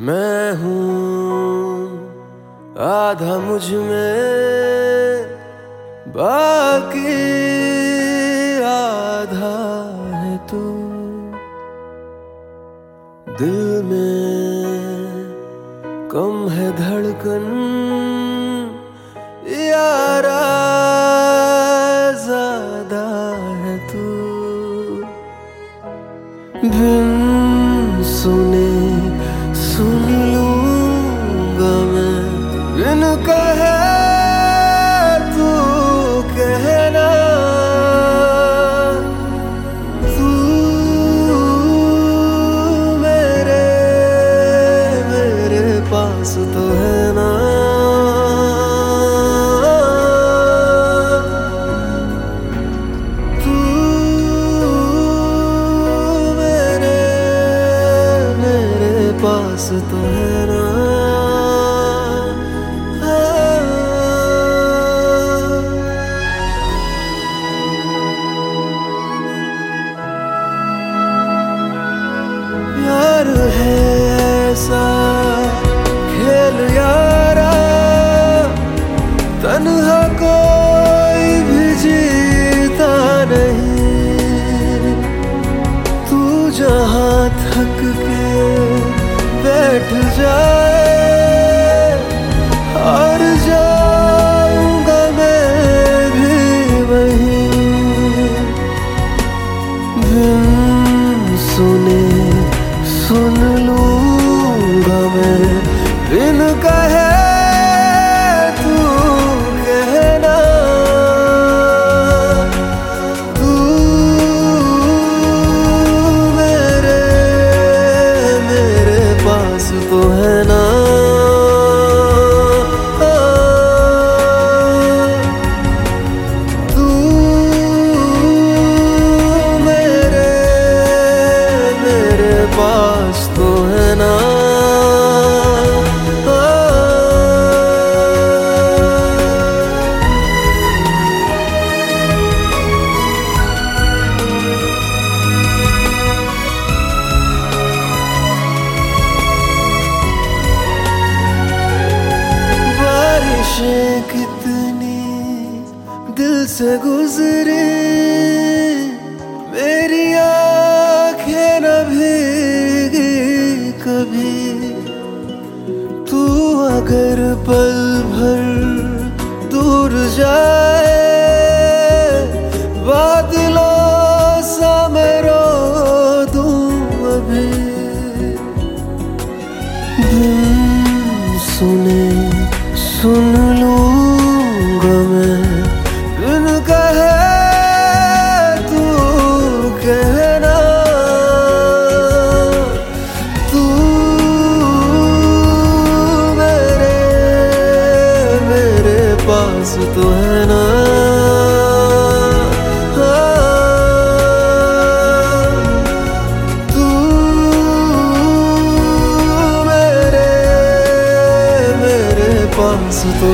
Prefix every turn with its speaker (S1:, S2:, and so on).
S1: मैं हूँ आधा मुझमें, बाकी आधा है तू। दिल में कम है धड़कन, यारा पास तो है ना प्यार है ऐसा, खेल यारा। कोई भी जीता नहीं। तू जहाँ थक बैठ जाए और जाऊँगा मैं भी वहीं। बिन सुने सुन लूँगा मैं। बिन कहे दिल से गुजरे, मेरी आँखें न भीगी कभी। तू अगर पल भर दूर जाए सुने, सुन लूँगा मैं। पास तो है ना। तू मेरे मेरे पास तो